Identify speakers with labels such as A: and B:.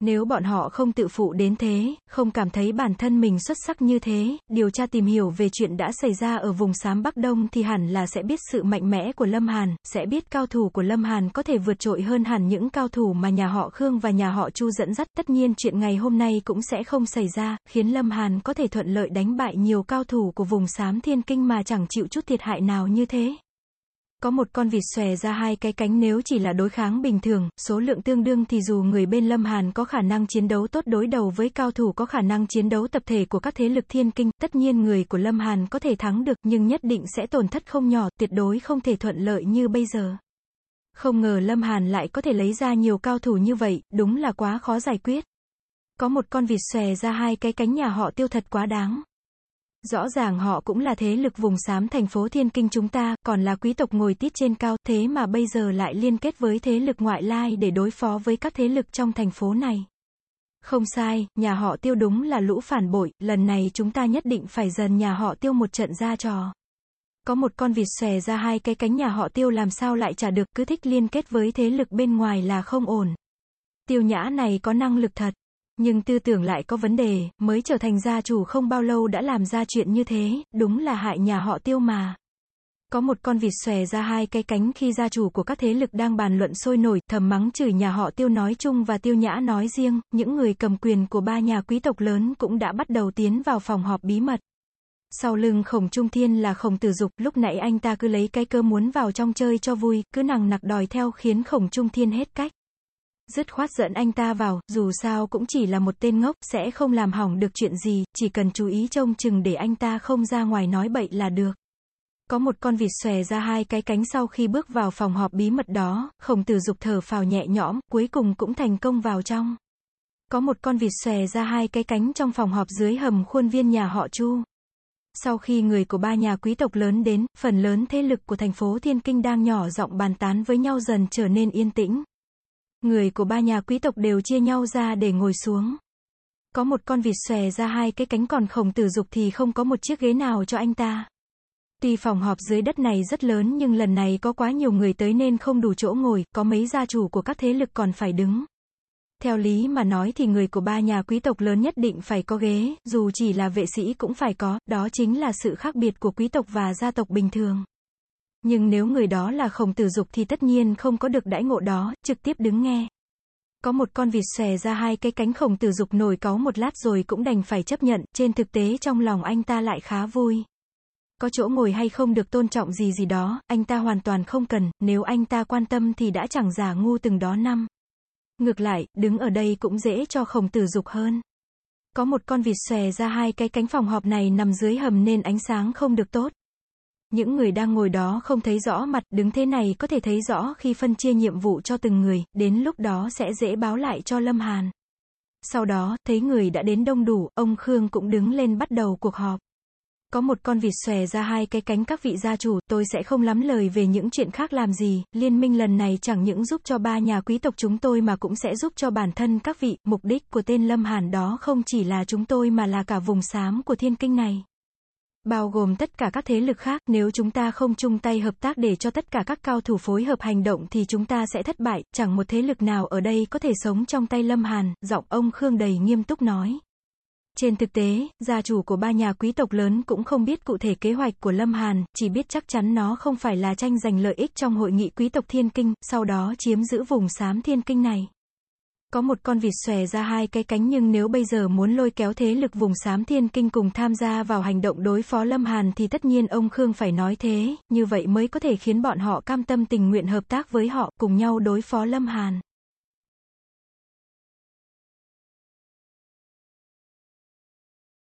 A: Nếu bọn họ không tự phụ đến thế, không cảm thấy bản thân mình xuất sắc như thế, điều tra tìm hiểu về chuyện đã xảy ra ở vùng xám Bắc Đông thì hẳn là sẽ biết sự mạnh mẽ của Lâm Hàn, sẽ biết cao thủ của Lâm Hàn có thể vượt trội hơn hẳn những cao thủ mà nhà họ Khương và nhà họ Chu dẫn dắt. Tất nhiên chuyện ngày hôm nay cũng sẽ không xảy ra, khiến Lâm Hàn có thể thuận lợi đánh bại nhiều cao thủ của vùng xám Thiên Kinh mà chẳng chịu chút thiệt hại nào như thế. Có một con vịt xòe ra hai cái cánh nếu chỉ là đối kháng bình thường, số lượng tương đương thì dù người bên Lâm Hàn có khả năng chiến đấu tốt đối đầu với cao thủ có khả năng chiến đấu tập thể của các thế lực thiên kinh, tất nhiên người của Lâm Hàn có thể thắng được nhưng nhất định sẽ tổn thất không nhỏ, tuyệt đối không thể thuận lợi như bây giờ. Không ngờ Lâm Hàn lại có thể lấy ra nhiều cao thủ như vậy, đúng là quá khó giải quyết. Có một con vịt xòe ra hai cái cánh nhà họ tiêu thật quá đáng. Rõ ràng họ cũng là thế lực vùng xám thành phố Thiên Kinh chúng ta, còn là quý tộc ngồi tít trên cao, thế mà bây giờ lại liên kết với thế lực ngoại lai để đối phó với các thế lực trong thành phố này. Không sai, nhà họ tiêu đúng là lũ phản bội, lần này chúng ta nhất định phải dần nhà họ tiêu một trận ra trò. Có một con vịt xòe ra hai cái cánh nhà họ tiêu làm sao lại trả được, cứ thích liên kết với thế lực bên ngoài là không ổn. Tiêu nhã này có năng lực thật. Nhưng tư tưởng lại có vấn đề, mới trở thành gia chủ không bao lâu đã làm ra chuyện như thế, đúng là hại nhà họ tiêu mà. Có một con vịt xòe ra hai cái cánh khi gia chủ của các thế lực đang bàn luận sôi nổi, thầm mắng chửi nhà họ tiêu nói chung và tiêu nhã nói riêng, những người cầm quyền của ba nhà quý tộc lớn cũng đã bắt đầu tiến vào phòng họp bí mật. Sau lưng khổng trung thiên là khổng tử dục, lúc nãy anh ta cứ lấy cái cơ muốn vào trong chơi cho vui, cứ nằng nặc đòi theo khiến khổng trung thiên hết cách dứt khoát dẫn anh ta vào, dù sao cũng chỉ là một tên ngốc, sẽ không làm hỏng được chuyện gì, chỉ cần chú ý trông chừng để anh ta không ra ngoài nói bậy là được. Có một con vịt xòe ra hai cái cánh sau khi bước vào phòng họp bí mật đó, khổng tử dục thở phào nhẹ nhõm, cuối cùng cũng thành công vào trong. Có một con vịt xòe ra hai cái cánh trong phòng họp dưới hầm khuôn viên nhà họ Chu. Sau khi người của ba nhà quý tộc lớn đến, phần lớn thế lực của thành phố Thiên Kinh đang nhỏ giọng bàn tán với nhau dần trở nên yên tĩnh. Người của ba nhà quý tộc đều chia nhau ra để ngồi xuống. Có một con vịt xòe ra hai cái cánh còn khổng tử dục thì không có một chiếc ghế nào cho anh ta. Tuy phòng họp dưới đất này rất lớn nhưng lần này có quá nhiều người tới nên không đủ chỗ ngồi, có mấy gia chủ của các thế lực còn phải đứng. Theo lý mà nói thì người của ba nhà quý tộc lớn nhất định phải có ghế, dù chỉ là vệ sĩ cũng phải có, đó chính là sự khác biệt của quý tộc và gia tộc bình thường. Nhưng nếu người đó là khổng tử dục thì tất nhiên không có được đãi ngộ đó, trực tiếp đứng nghe. Có một con vịt xòe ra hai cái cánh khổng tử dục nổi cáu một lát rồi cũng đành phải chấp nhận, trên thực tế trong lòng anh ta lại khá vui. Có chỗ ngồi hay không được tôn trọng gì gì đó, anh ta hoàn toàn không cần, nếu anh ta quan tâm thì đã chẳng giả ngu từng đó năm. Ngược lại, đứng ở đây cũng dễ cho khổng tử dục hơn. Có một con vịt xòe ra hai cái cánh phòng họp này nằm dưới hầm nên ánh sáng không được tốt. Những người đang ngồi đó không thấy rõ mặt, đứng thế này có thể thấy rõ khi phân chia nhiệm vụ cho từng người, đến lúc đó sẽ dễ báo lại cho Lâm Hàn. Sau đó, thấy người đã đến đông đủ, ông Khương cũng đứng lên bắt đầu cuộc họp. Có một con vịt xòe ra hai cái cánh các vị gia chủ, tôi sẽ không lắm lời về những chuyện khác làm gì, liên minh lần này chẳng những giúp cho ba nhà quý tộc chúng tôi mà cũng sẽ giúp cho bản thân các vị, mục đích của tên Lâm Hàn đó không chỉ là chúng tôi mà là cả vùng xám của thiên kinh này bao gồm tất cả các thế lực khác, nếu chúng ta không chung tay hợp tác để cho tất cả các cao thủ phối hợp hành động thì chúng ta sẽ thất bại, chẳng một thế lực nào ở đây có thể sống trong tay Lâm Hàn, giọng ông Khương đầy nghiêm túc nói. Trên thực tế, gia chủ của ba nhà quý tộc lớn cũng không biết cụ thể kế hoạch của Lâm Hàn, chỉ biết chắc chắn nó không phải là tranh giành lợi ích trong hội nghị quý tộc thiên kinh, sau đó chiếm giữ vùng xám thiên kinh này. Có một con vịt xòe ra hai cái cánh nhưng nếu bây giờ muốn lôi kéo thế lực vùng xám thiên kinh cùng tham gia vào hành động đối phó Lâm Hàn thì tất nhiên ông Khương phải nói thế, như vậy mới có thể khiến bọn họ cam tâm tình nguyện hợp tác với họ, cùng nhau đối phó Lâm Hàn.